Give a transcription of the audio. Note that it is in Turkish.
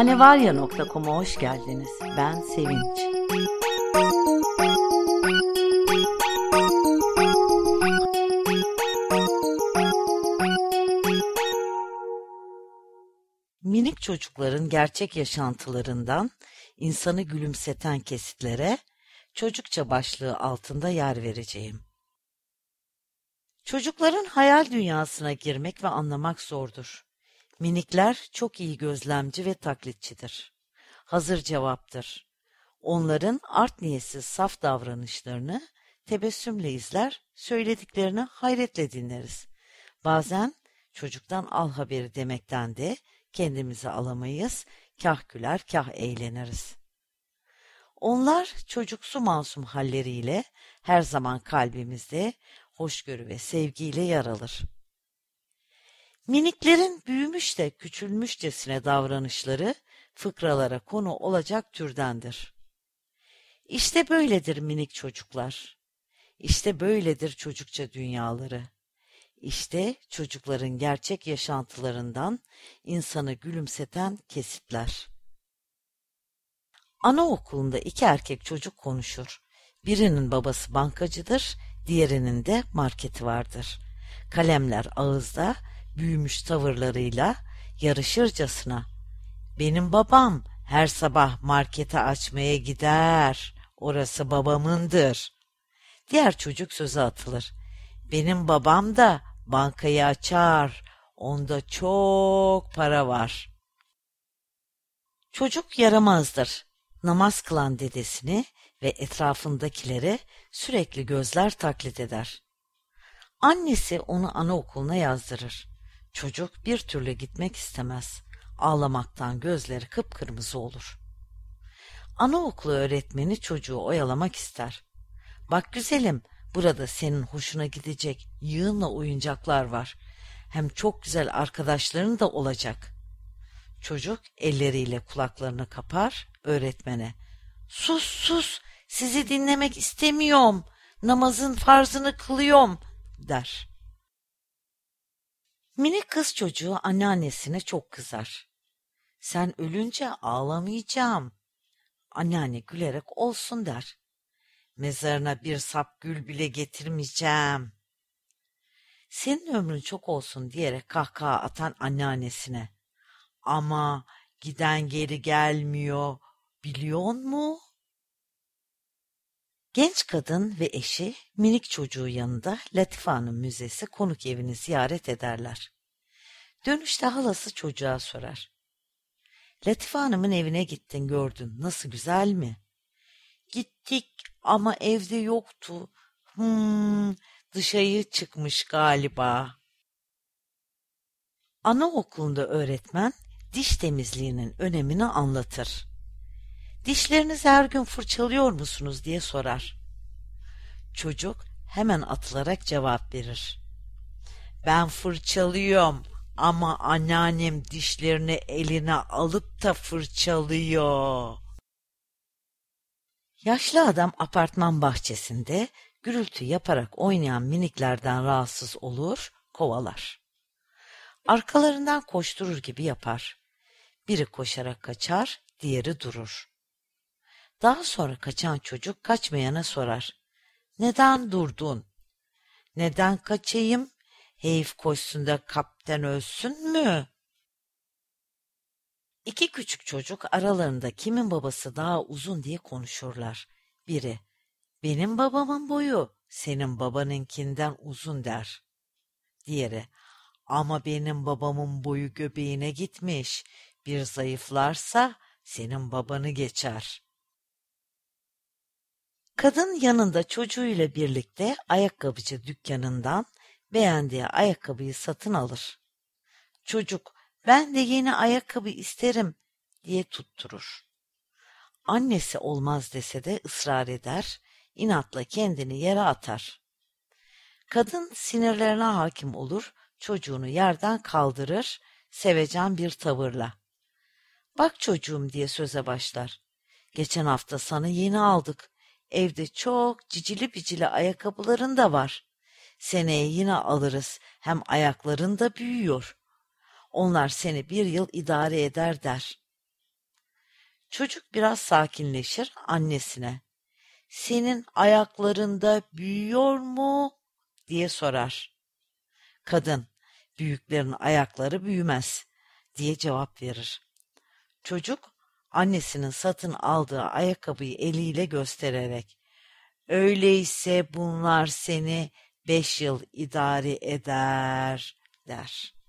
Hanevarya.com'a hoş geldiniz. Ben Sevinç. Minik çocukların gerçek yaşantılarından insanı gülümseten kesitlere çocukça başlığı altında yer vereceğim. Çocukların hayal dünyasına girmek ve anlamak zordur. Minikler çok iyi gözlemci ve taklitçidir. Hazır cevaptır. Onların art niyetsiz saf davranışlarını tebessümle izler, söylediklerini hayretle dinleriz. Bazen çocuktan al haberi demekten de kendimizi alamayız, kah güler kah eğleniriz. Onlar çocuksu masum halleriyle her zaman kalbimizde hoşgörü ve sevgiyle yer alır. Miniklerin büyümüş de küçülmüşçesine davranışları fıkralara konu olacak türdendir. İşte böyledir minik çocuklar. İşte böyledir çocukça dünyaları. İşte çocukların gerçek yaşantılarından insanı gülümseten kesitler. Anaokulunda iki erkek çocuk konuşur. Birinin babası bankacıdır, diğerinin de marketi vardır. Kalemler ağızda, büyümüş tavırlarıyla yarışırcasına benim babam her sabah markete açmaya gider. Orası babamındır. Diğer çocuk söze atılır. Benim babam da bankayı açar. Onda çok para var. Çocuk yaramazdır. Namaz kılan dedesini ve etrafındakileri sürekli gözler taklit eder. Annesi onu anaokuluna yazdırır. Çocuk bir türlü gitmek istemez. Ağlamaktan gözleri kıpkırmızı olur. Anaokulu öğretmeni çocuğu oyalamak ister. Bak güzelim, burada senin hoşuna gidecek yığınla oyuncaklar var. Hem çok güzel arkadaşların da olacak. Çocuk elleriyle kulaklarını kapar öğretmene. Sus sus, sizi dinlemek istemiyorum. Namazın farzını kılıyorum der. Minik kız çocuğu anneannesine çok kızar. Sen ölünce ağlamayacağım. Anneanne gülerek olsun der. Mezarına bir sap gül bile getirmeyeceğim. Senin ömrün çok olsun diyerek kahkaha atan anneannesine. Ama giden geri gelmiyor, biliyor mu? Genç kadın ve eşi minik çocuğu yanında Latife Hanım Müzesi konuk evini ziyaret ederler. Dönüşte halası çocuğa sorar. Latife Hanım'ın evine gittin gördün nasıl güzel mi? Gittik ama evde yoktu. Hmm, dışarı çıkmış galiba. Anaokulunda öğretmen diş temizliğinin önemini anlatır. Dişlerinizi her gün fırçalıyor musunuz diye sorar. Çocuk hemen atılarak cevap verir. Ben fırçalıyorum ama anneannem dişlerini eline alıp da fırçalıyor. Yaşlı adam apartman bahçesinde gürültü yaparak oynayan miniklerden rahatsız olur, kovalar. Arkalarından koşturur gibi yapar. Biri koşarak kaçar, diğeri durur. Daha sonra kaçan çocuk kaçmayana sorar. Neden durdun? Neden kaçayım? Heyif koşsun da kapten ölsün mü? İki küçük çocuk aralarında kimin babası daha uzun diye konuşurlar. Biri, benim babamın boyu senin babanınkinden uzun der. Diğeri, ama benim babamın boyu göbeğine gitmiş. Bir zayıflarsa senin babanı geçer. Kadın yanında çocuğuyla birlikte ayakkabıcı dükkanından beğendiği ayakkabıyı satın alır. Çocuk ben de yeni ayakkabı isterim diye tutturur. Annesi olmaz dese de ısrar eder, inatla kendini yere atar. Kadın sinirlerine hakim olur, çocuğunu yerden kaldırır, sevecen bir tavırla. Bak çocuğum diye söze başlar. Geçen hafta sana yeni aldık. Evde çok cicili bicili ayakkabıların da var. Seneye yine alırız. Hem ayakların da büyüyor. Onlar seni bir yıl idare eder der. Çocuk biraz sakinleşir annesine. Senin ayaklarında büyüyor mu diye sorar. Kadın, büyüklerin ayakları büyümez diye cevap verir. Çocuk annesinin satın aldığı ayakkabıyı eliyle göstererek öyleyse bunlar seni beş yıl idare eder der.